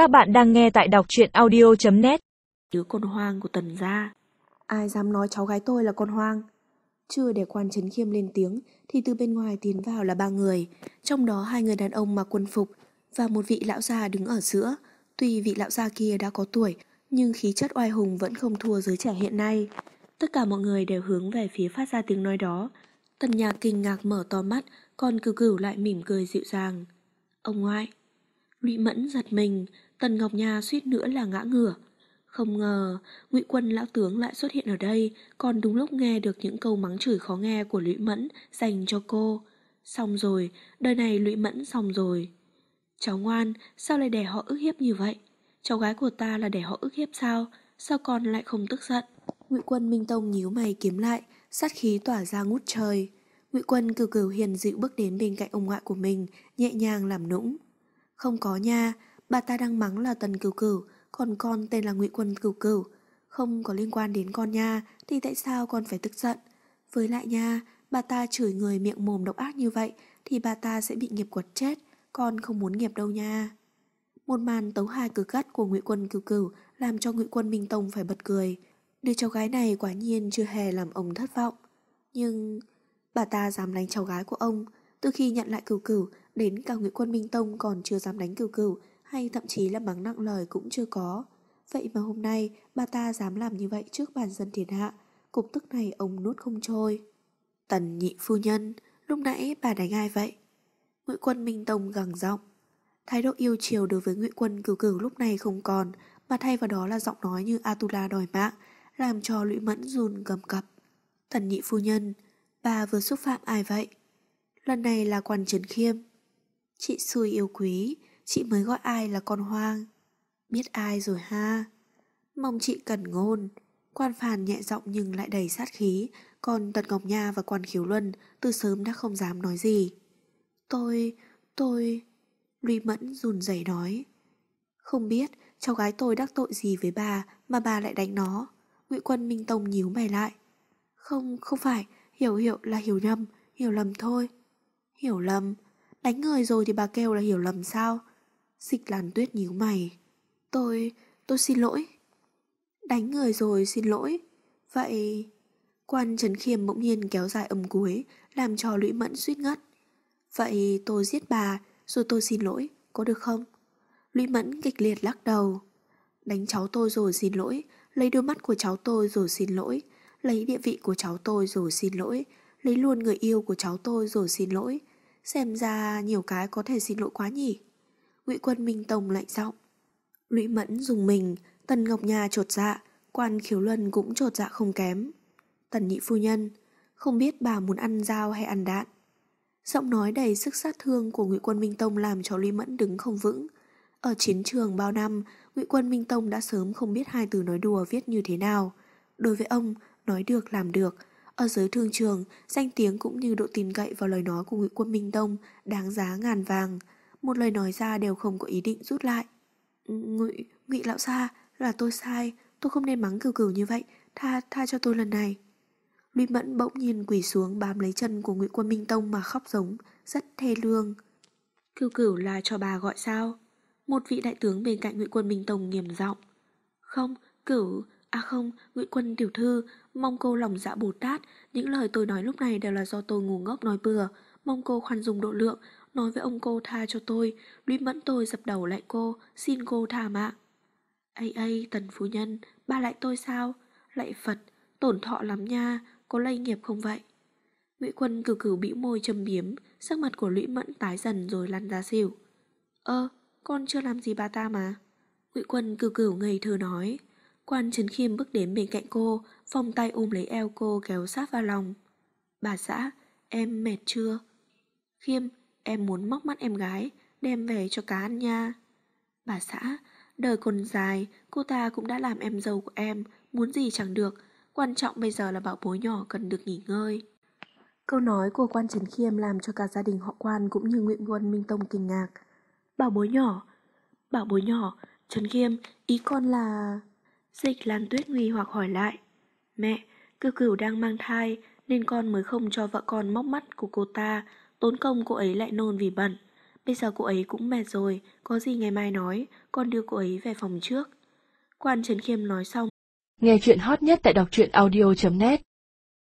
Các bạn đang nghe tại đọc truyện audio.net Đứa con hoang của tần gia. Ai dám nói cháu gái tôi là con hoang? Chưa để quan trấn khiêm lên tiếng Thì từ bên ngoài tiến vào là ba người. Trong đó hai người đàn ông mặc quân phục Và một vị lão già đứng ở giữa. Tuy vị lão già kia đã có tuổi Nhưng khí chất oai hùng vẫn không thua giới trẻ hiện nay. Tất cả mọi người đều hướng về phía phát ra tiếng nói đó. Tần nhạc kinh ngạc mở to mắt Còn cửu cửu lại mỉm cười dịu dàng. Ông ngoại Lụy mẫn giật mình Tần Ngọc Nha suýt nữa là ngã ngửa không ngờ, ngụy quân lão tướng lại xuất hiện ở đây, còn đúng lúc nghe được những câu mắng chửi khó nghe của Lũy Mẫn dành cho cô. Xong rồi, đời này Lũy Mẫn xong rồi. Cháu ngoan, sao lại để họ ức hiếp như vậy? Cháu gái của ta là để họ ức hiếp sao? Sao con lại không tức giận? Ngụy quân Minh Tông nhíu mày kiếm lại, sát khí tỏa ra ngút trời. Ngụy quân cử cử hiền dịu bước đến bên cạnh ông ngoại của mình, nhẹ nhàng làm nũng. Không có nha, bà ta đang mắng là tần cửu cửu, còn con tên là ngụy Quân Cửu Cửu, không có liên quan đến con nha, thì tại sao con phải tức giận? Với lại nha, bà ta chửi người miệng mồm độc ác như vậy thì bà ta sẽ bị nghiệp quật chết, con không muốn nghiệp đâu nha. Một màn tấu hài cực gắt của ngụy Quân Cửu Cửu làm cho ngụy Quân Minh Tông phải bật cười. Đứa cháu gái này quả nhiên chưa hề làm ông thất vọng. Nhưng bà ta dám đánh cháu gái của ông, từ khi nhận lại Cửu Cửu đến cả Nguyễn Quân Minh Tông còn chưa dám đánh Cửu Cửu hay thậm chí là mắng nặng lời cũng chưa có. Vậy mà hôm nay bà ta dám làm như vậy trước bàn dân thiên hạ, cục tức này ông nuốt không trôi. Tần nhị phu nhân, lúc nãy bà đánh ai vậy? Nguyễn quân Minh Tông gằn giọng. Thái độ yêu chiều đối với Nguyễn quân cửu cửu lúc này không còn, mà thay vào đó là giọng nói như Atula đòi mạng, làm cho Lũy Mẫn run cầm cập. Tần nhị phu nhân, bà vừa xúc phạm ai vậy? Lần này là quan trấn khiêm. Chị xui yêu quý, chị mới gọi ai là con hoang. Biết ai rồi ha. Mong chị cần ngôn. Quan phàn nhẹ giọng nhưng lại đầy sát khí, còn Tần Ngọc Nha và quan khiếu luân từ sớm đã không dám nói gì. Tôi, tôi... Luy Mẫn run rẩy nói. Không biết cháu gái tôi đắc tội gì với bà mà bà lại đánh nó. Ngụy Quân Minh Tông nhíu mày lại. Không, không phải, hiểu hiểu là hiểu nhầm, hiểu lầm thôi. Hiểu lầm, đánh người rồi thì bà kêu là hiểu lầm sao? Dịch làn Tuyết nhíu mày. Tôi, tôi xin lỗi. Đánh người rồi xin lỗi. Vậy... Quan Trấn Khiêm bỗng nhiên kéo dài âm cuối, làm cho Lũy Mẫn suýt ngất. Vậy tôi giết bà, rồi tôi xin lỗi, có được không? Lũy Mẫn kịch liệt lắc đầu. Đánh cháu tôi rồi xin lỗi, lấy đôi mắt của cháu tôi rồi xin lỗi, lấy địa vị của cháu tôi rồi xin lỗi, lấy luôn người yêu của cháu tôi rồi xin lỗi. Xem ra nhiều cái có thể xin lỗi quá nhỉ? Ngụy Quân Minh Tông lạnh giọng. Lũy Mẫn dùng mình, Tần Ngọc nhà trột dạ, quan khiếu luân cũng trột dạ không kém. Tần nhị phu nhân, không biết bà muốn ăn dao hay ăn đạn. Giọng nói đầy sức sát thương của Ngụy Quân Minh Tông làm cho Lũy Mẫn đứng không vững. Ở chiến trường bao năm, Ngụy Quân Minh Tông đã sớm không biết hai từ nói đùa viết như thế nào. Đối với ông, nói được làm được. Ở giới thương trường, danh tiếng cũng như độ tin cậy vào lời nói của Ngụy Quân Minh Tông đáng giá ngàn vàng một lời nói ra đều không có ý định rút lại. Ngụy, ngụy lão gia, là tôi sai, tôi không nên mắng cửu cửu như vậy, tha, tha cho tôi lần này. Luy Mẫn bỗng nhiên quỳ xuống bám lấy chân của Ngụy Quân Minh Tông mà khóc giống, rất thê lương. Cửu cửu là cho bà gọi sao? Một vị đại tướng bên cạnh Ngụy Quân Minh Tông nghiêm giọng. Không, cửu, à không, Ngụy Quân tiểu thư, mong cô lòng dạ Bồ Tát, những lời tôi nói lúc này đều là do tôi ngu ngốc nói bừa, mong cô khoan dung độ lượng, nói với ông cô tha cho tôi, Lũy Mẫn tôi dập đầu lại cô, xin cô tha mạng. Ây ây, tần phu nhân, ba lại tôi sao? Lại Phật, tổn thọ lắm nha, có lây nghiệp không vậy? Ngụy Quân cử cử bĩu môi châm biếm, sắc mặt của Lũy Mẫn tái dần rồi lăn ra xỉu. Ơ, con chưa làm gì bà ta mà. Ngụy Quân cử cử ngây thơ nói. Quan Trấn Khiêm bước đến bên cạnh cô, vòng tay ôm lấy eo cô kéo sát vào lòng. Bà xã, em mệt chưa? Khiêm, Em muốn móc mắt em gái, đem về cho cá ăn nha. Bà xã, đời còn dài, cô ta cũng đã làm em dâu của em, muốn gì chẳng được. Quan trọng bây giờ là bảo bối nhỏ cần được nghỉ ngơi. Câu nói của quan Trần Khiêm làm cho cả gia đình họ quan cũng như Nguyễn Quân Minh Tông kinh ngạc. Bảo bối nhỏ, bảo bối nhỏ, Trần Khiêm, ý con là... Dịch Lan Tuyết nguy hoặc hỏi lại. Mẹ, cư cửu đang mang thai nên con mới không cho vợ con móc mắt của cô ta, tốn công cô ấy lại nôn vì bận. Bây giờ cô ấy cũng mệt rồi, có gì ngày mai nói, con đưa cô ấy về phòng trước. Quan Trấn Khiêm nói xong. Nghe chuyện hot nhất tại đọc truyện audio.net